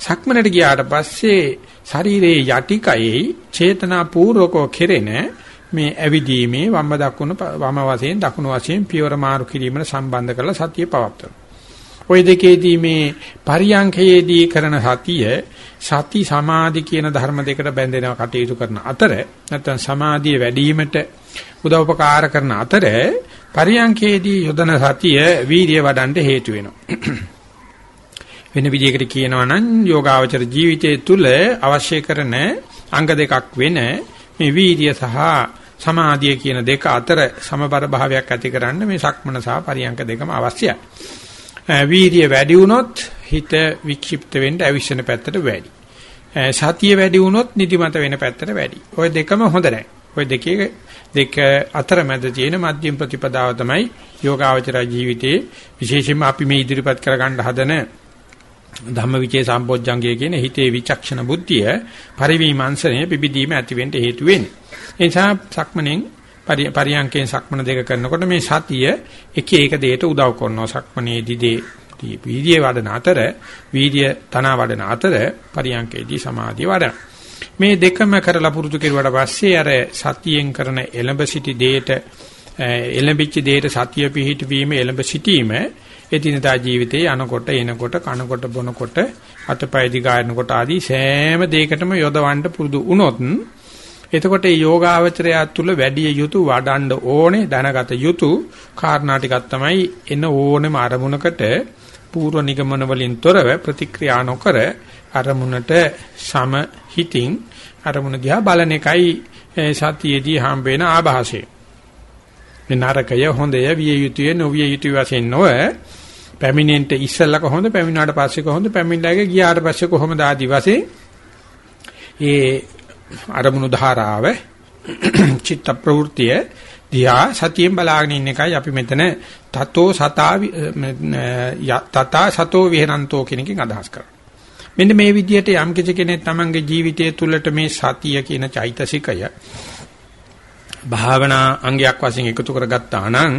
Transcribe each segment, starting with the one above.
සක්මනට ගියාට පස්සේ ශරීරයේ යටිකයේ චේතනා පූර්වකව කෙරෙන මේ ඇවිදීමේ වම් දකුණු වම වශයෙන් දකුණු වශයෙන් පියවර මාරු කිරීමට සම්බන්ධ කරලා සතිය පවත්වනවා. ওই දෙකේදී මේ පරියංඛයේදී කරන සතිය සති සමාධි කියන ධර්ම දෙකට බැඳෙනවා කටයුතු කරන අතර නැත්නම් සමාධිය වැඩි වීමට උදව්පකාර කරන අතර පරියංඛයේදී යොදන සතිය වීර්ය වඩන්න හේතු වෙනවා. වෙන විදිහකට කියනවා නම් යෝගාවචර ජීවිතයේ තුල අවශ්‍ය කරන අංග දෙකක් වෙන මේ වීර්ය සහ සමාධිය කියන දෙක අතර සමබර භාවයක් ඇති කරන්න මේ සක්මන සහ පරියංක දෙකම අවශ්‍යයි. වීර්ය වැඩි වුණොත් හිත වික්ෂිප්ත වෙන්න අවිශ්වන පැත්තට වැඩි. සතිය වැඩි වුණොත් නිදිමත වෙන පැත්තට වැඩි. ওই දෙකම හොඳ නැහැ. ওই දෙකේ දෙක අතරමැද තියෙන මධ්‍යම ප්‍රතිපදාව තමයි යෝගාවචර ජීවිතයේ විශේෂයෙන්ම අපි මේ ඉදිරිපත් කරගන්න හදන ධම්මවිචේ සම්පෝඥංගය කියන හිතේ විචක්ෂණ බුද්ධිය පරිවිමංශනය පිබිදීම ඇති වෙන්න හේතු වෙන්නේ. ඒ නිසා සක්මණෙන් පරියංකෙන් සක්මණ දෙක කරනකොට මේ සතිය එක එක දෙයට උදව් කරනවා. සක්මණේදී දේ වීර්ය වඩන අතර වීර්ය තන වඩන අතර පරියංකේදී සමාධිය වඩන. මේ දෙකම කරලා පුරුදු කෙරුවට පස්සේ අර සතියෙන් කරන එලඹ සිටි දෙයට එලඹිච්ච දෙයට සතිය පිහිටවීම එලඹ සිටීම එදිනදා ජීවිතේ යනකොට එනකොට කනකොට බොනකොට අතපය දිගායනකොට ආදී සෑම දෙයකටම යොදවන්න පුරුදු වුණොත් එතකොට මේ යෝගාවචරය තුළ වැඩි යුතු වඩන්න ඕනේ දැනගත යුතු කාරණා ටිකක් තමයි එන ඕනෙම අරමුණකට පූර්ව නිගමන වලින් තොරව ප්‍රතික්‍රියා නොකර අරමුණට සම හිතින් අරමුණ දිහා බලන එකයි සතියේදී හම්බ වෙන ආభాසය. මේ නරකය හොඳය විය යුතුය නොවිය යුතුය වශයෙන් නොව පැමිණෙන්න ඉස්සෙල්ලා කොහොමද පැමිණාට පස්සේ කොහොමද පැමිණලාගේ ගියාට පස්සේ කොහොමද ආදි වශයෙන් ඒ අරමුණු ධාරාව චිත්ත ප්‍රවෘත්තිය දිහා සතියෙන් බලාගෙන ඉන්න එකයි අපි මෙතන තතෝ සතා තතා සතෝ විහරන්තෝ කියන එකෙන් අදහස් කරන්නේ. මෙන්න මේ විදිහට යම් කිසි කෙනෙක් තමන්ගේ ජීවිතය තුළට මේ සතිය කියන චෛතසිකය භාවනා අංගයක් වශයෙන් එකතු කරගත්තා නම්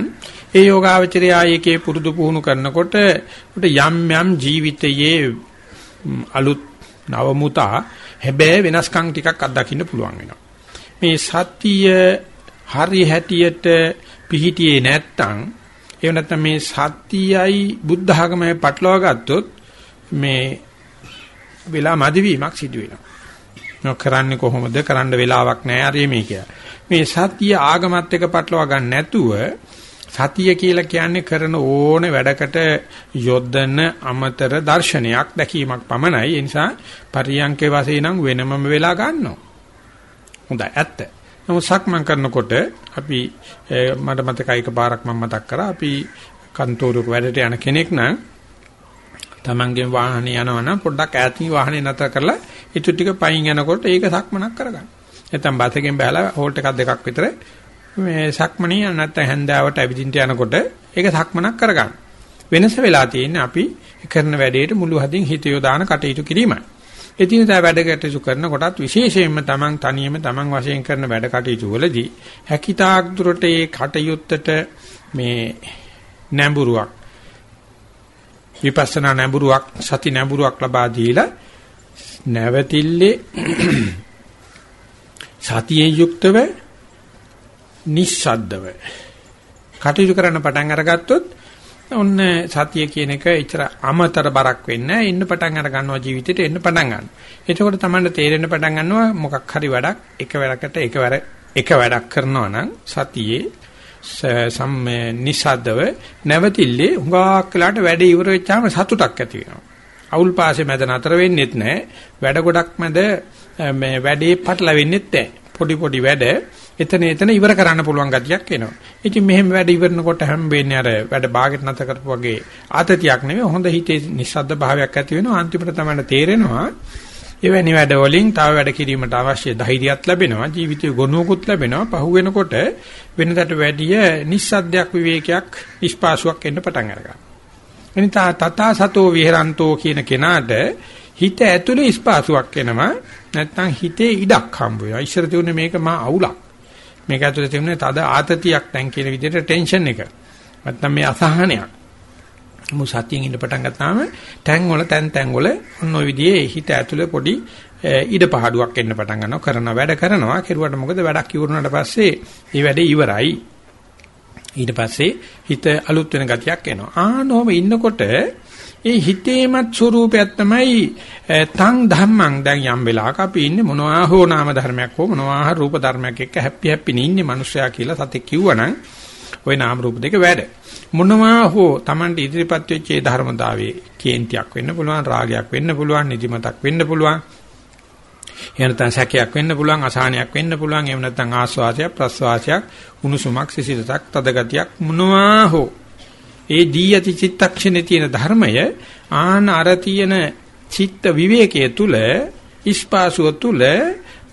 ඒ යෝගාවචරය ආයේකේ පුරුදු පුහුණු කරනකොට උට යම් යම් ජීවිතයේ අලුත් නවමුතා හැබැයි වෙනස්කම් ටිකක් අත්දකින්න පුළුවන් වෙනවා. මේ සතිය හරි හැටියට පිහිටියේ නැත්තම් එහෙම නැත්නම් මේ සතියයි බුද්ධ ආගමයි පටලවා ගත්තොත් මේ වෙලා මදිවීමක් සිදු වෙනවා. නොකරන්නේ කොහොමද කරන්න වෙලාවක් නැහැ අර මේ කියලා. මේ සත්‍ය ආගමත් එක්ක පටලවා ගන්න නැතුව සතිය කියලා කියන්නේ කරන ඕන වැඩකට යොදන අමතර දර්ශනයක් දැකීමක් පමණයි. ඒ නිසා පරියංකේ වශයෙන් නම් වෙනමම වෙලා ගන්නවා. හොඳයි ඇත්ත. නමුත් සක්මන් කරනකොට අපි මට මතකයි එකපාරක් මම මතක් කරා අපි කන්තෝරුවක වැඩට යන කෙනෙක් නම් තමන්ගේ වාහනේ යනවනම් පොඩ්ඩක් ඈතින් වාහනේ නතර කරලා ඊටු ටික පයින් යනකොට ඒක සක්මනක් කරගන්න. නැත්නම් බස් එකෙන් බහලා හෝල්ට් එකක් දෙකක් විතර මේ සක්මණේ නැත්නම් හැන්දාවට ඇවිදින්න යනකොට ඒක සක්මනක් කරගන්න. වෙනස වෙලා තියෙන්නේ අපි කරන වැඩේට මුළු හදින් හිත යොදාන කටයුතු කිරීමයි. එදිනදා වැඩ කටයුතු කරනකොටත් විශේෂයෙන්ම තමන් තනියම තමන් වශයෙන් කරන වැඩ කටයුතු වලදී හැකිතාක් දුරට ඒ කටයුත්තට මේ නැඹුරුවක් විපස්සනා නැඹුරුවක් සති නැඹුරුවක් ලබා දීලා නැවතිල්ලේ සතියෙන් යුක්තව නිස්සද්දව කටයුතු කරන්න පටන් අරගත්තොත් ඔන්න සතිය කියන එක එච්චර අමතර බරක් වෙන්නේ ඉන්න පටන් අර ගන්නවා ජීවිතේට එන්න පටන් ගන්නවා. එතකොට තමයි තේරෙන්න පටන් ගන්නවා මොකක් හරි වැඩක් එක වැඩකට එකවර එක වැඩක් කරනවා නම් සතියේ සම් නිසද්දව නැවතිල්ලේ හුඟක් වෙලාට වැඩ ඉවර වෙච්චාම සතුටක් ඇති වෙනවා. අවුල් පාසේ මැද නතර වෙන්නෙත් නැහැ. වැඩ ගොඩක් මැද මේ වැඩේ පටලවෙන්නෙත් නැහැ. පොඩි පොඩි වැඩ එතන එතන ඉවර කරන්න පුළුවන් ගතියක් එනවා. ඉතින් මෙහෙම වැඩ ඉවරනකොට හැම වෙන්නේ අර වැඩ බාගෙට නැත කරපු වගේ ආතතියක් නෙවෙයි හොඳ හිතේ නිස්සද්ද භාවයක් ඇති වෙනවා. අන්තිමට තමයි තේරෙනවා එවැනි වැඩ වලින් තව වැඩ කිරීමට අවශ්‍ය ධෛර්යයක් ලැබෙනවා ජීවිතේ ගොනුවකුත් ලැබෙනවා පහු වෙනකොට වෙනදට වැඩිය නිස්සද්දයක් විවේකයක් නිස්පාසුවක් එන්න පටන් අරගන්නවා එනිසා තථා සතෝ විහෙරන්තෝ කියන කෙනාට හිත ඇතුලේ ස්පාසුවක් එනවා. නැත්නම් හිතේ ඉඩක් හම්බ වෙනවා. ඉස්සර තියුනේ මේක මා අවුලක්. මේක ඇතුලේ තියුනේ තද ආතතියක් දැන් කියන විදිහට ටෙන්ෂන් එක. නැත්නම් මේ අසහනයක්. මු සතියෙන් ඉන්න පටන් ගත්තාම තැන් වල තැන් තැන් වල ඔන්න ඔය විදිහේ හිත ඇතුලේ පොඩි ඉඩ පහඩුවක් එන්න පටන් ගන්නවා. කරන වැඩ කරනවා. කෙරුවට මොකද වැඩක් ඉවරුනට පස්සේ මේ වැඩේ ඉවරයි. ඊට පස්සේ හිත අලුත් වෙන ගතියක් එනවා. ආනෝම ඉන්නකොට ඒ හිතේමත් ස්වરૂපයක් තමයි තං ධම්මං දැන් යම් වෙලාවක අපි ඉන්නේ මොනවා හෝ නාම ධර්මයක් හෝ මොනවා හෝ රූප ධර්මයක් එක්ක හැපි හැපි ඉන්නේ මිනිස්සයා කියලා සතෙක් කිව්වනම් ওই නාම රූප දෙක වැඩ. මොනවා හෝ Tamanට ඉදිරිපත් වෙච්ච ඒ ධර්මතාවයේ කේන්තියක් වෙන්න පුළුවන් රාගයක් වෙන්න පුළුවන් නිදිමතක් වෙන්න පුළුවන් එහෙම නැත්නම් සැකයක් වෙන්න පුළුවන් අසහනයක් වෙන්න පුළුවන් එහෙම නැත්නම් ආස්වාසයක් ප්‍රස්වාසයක් උණුසුමක් සිසිලසක් තදගතියක් මොනවා හෝ. ඒ දී යති චිත්තක්ෂණේ තියෙන ධර්මය ආන අර තියෙන චිත්ත විවේකයේ තුල ඉස්පාසුව තුල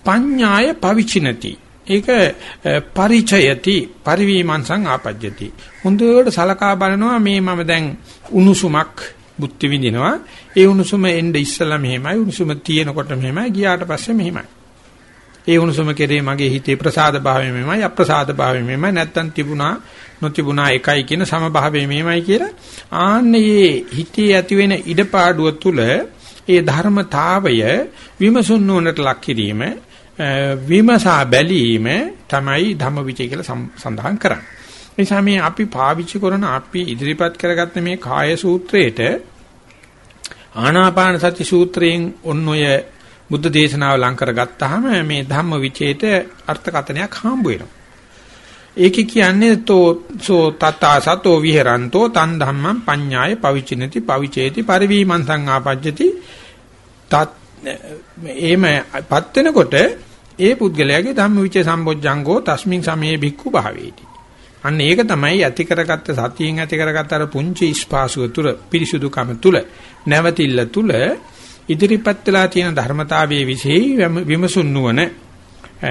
පඤ්ඤාය පවිචිනති. ඒක පරිචයති පරිවීමංසං ආපජ්ජති. හොඳට සලකා බලනවා මේ මම දැන් උණුසුමක් බුද්ධ විඳිනවා ඒ උණුසුම එnde ඉස්සලා මෙහෙමයි උණුසුම තියෙනකොට මෙහෙමයි ගියාට පස්සේ මෙහෙමයි ඒ උණුසුම කෙරේ මගේ හිතේ ප්‍රසාද භාවය මෙහෙමයි අප්‍රසාද භාවය මෙහෙමයි නැත්තම් තිබුණා නොතිබුණා එකයි කියන සමභාවය මෙහෙමයි කියලා ආන්නේ හිතේ ඇති වෙන ඉඩපාඩුව තුල ඒ ධර්මතාවය විමසුන් නුවණට ලක් කිරීම විමසා බැලීම තමයි ධම්මවිචය කියලා සඳහන් කරන්නේ. නිසා මේ අපි පාවිච්චි කරන අපි ඉදිරිපත් කරගත්ත මේ කාය සූත්‍රයේට ආනාපාන සති සූත්‍රයෙන් ඔන්න ඔය බුද්ධ දේශනාව ලං කරගත්තාම මේ ධම්මවිචේට අර්ථකථනයක් හම්බ වෙනවා. ඒකේ කියන්නේ තෝ සෝ තතා සතෝ විහෙරන්තෝ තන් ධම්මං පඤ්ඤාය පවිචිනති පවිචේති පරිවීමං සංආපජ්ජති තත් එහෙමපත් වෙනකොට ඒ පුද්ගලයාගේ ධම්මවිචේ සම්බොජ්ජංගෝ තස්මින් සමයේ භික්ඛු භාවේති. අන්න ඒක තමයි ඇති කරගත්ත සතියෙන් ඇති කරගත්ත අර පුංචි ස්පාසුව තුර පිරිසුදුකම තුල නැවතිල්ල තුල ඉදිරිපත් වෙලා තියෙන ධර්මතාවයේ විශේෂ විමසුන් නුවණ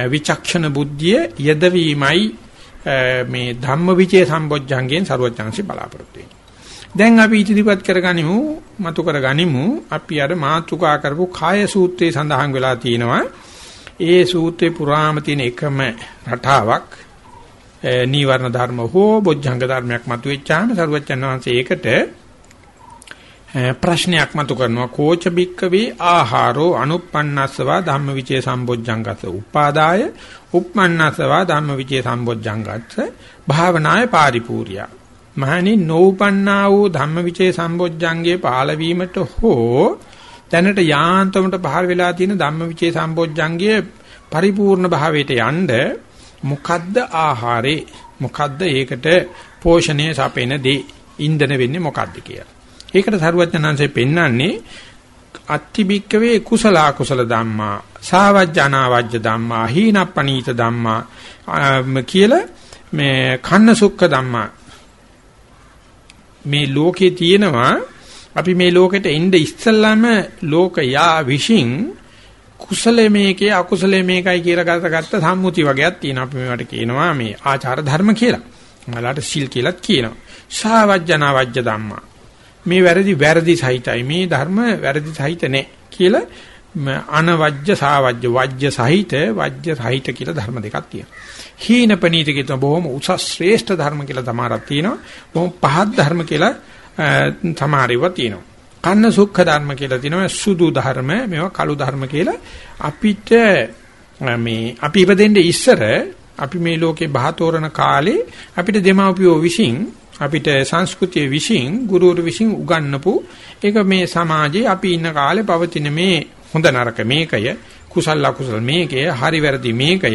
විචක්ෂණ බුද්ධිය යදවීමයි මේ ධම්මවිචේ සම්බොජ්ජංගයෙන් ਸਰවඥාන්සි බලාපොරොත්තු වෙන්නේ. දැන් අපි ඉදිරිපත් කරගනිමු, මතු කරගනිමු. අපි අර මාතුකා කරපු කාය සූත්‍රයේ සඳහන් වෙලා තියෙනවා. ඒ සූත්‍රේ පුරාම තියෙන එකම රටාවක් නීවරණ ධර්ම හෝ බොජ්ජංග ධර්මයක් මතුවෙච්චාම සරුවච්චන් වහන්සේ ඒකට ප්‍රශ්නයක් මතු කරනවා. කෝච බික්කවේ ආහාරෝ අනුප්පන්නස්සවා ධම්මවිචේ සම්බොජ්ජංගස උපාදාය උප්පන්නස්සවා ධම්මවිචේ සම්බොජ්ජංගස්ස. භාවනාය පාරිපූර්යා. මහණි නෝපන්නා වූ ධම්මවිචේ සම්බොජ්ජංගේ පාලවීමට හෝ දැනට යාන්තමට පහළ වෙලා තියෙන ධම්මවිචේ සම්බොජ්ජංගයේ පරිපූර්ණ භාවයට යන්න මොකද්ද ආහාරේ? මොකද්ද ඒකට පෝෂණය සපෙන දේ ඉන්ධන වෙන්නේ මොකද්ද කියලා. ඒකට සරුවචනංශේ පෙන්වන්නේ අත්තිබික්කවේ කුසල අකුසල ධම්මා සාවජ්ජනාවජ්ජ ධම්මා හීනප්පනීත ධම්මා කියලා මේ කන්න සුක්ඛ ධම්මා. මේ ලෝකේ තියෙනවා. අපි මේ ලෝකෙට එන්න ඉස්සල්ලාම ලෝකයා විශ්ින් කුසලයේ මේකේ අකුසලයේ මේකයි කියලා ගතගත්ත සම්මුති වගේක් තියෙනවා. අපි මේවට කියනවා මේ ආචාර ධර්ම කියලා. මලකට සිල් කියලාත් කියනවා. සාවජ්ජනා වජ්ජ ධම්මා. මේ වැරදි වැරදි සහිතයි. මේ ධර්ම වැරදි සහිත නෑ කියලා අනවජ්‍ය සාවජ්‍ය වජ්‍ය සහිත වජ්‍ය සහිත කියලා ධර්ම දෙකක් තියෙනවා. හීන පනීත කියන බොහොම උසස් ශ්‍රේෂ්ඨ ධර්ම කියලා තමාරක් තියෙනවා. බොහොම පහත් ධර්ම කියලා සමහරව තියෙනවා. කන්න සුඛ ධර්ම කියලා තියෙනවා සුදු ධර්ම මේවා කළු ධර්ම කියලා අපිට මේ අපි ඉපදෙන්නේ ඉස්සර අපි මේ ලෝකේ බහතෝරන කාලේ අපිට දෙමාපියෝ විසින් අපිට සංස්කෘතිය විසින් ගුරුවරු විසින් උගන්වපු ඒක මේ සමාජයේ අපි ඉන්න කාලේ පවතින මේ හොඳ නරක මේකය කුසල අකුසල මේකය හරි වැරදි මේකය.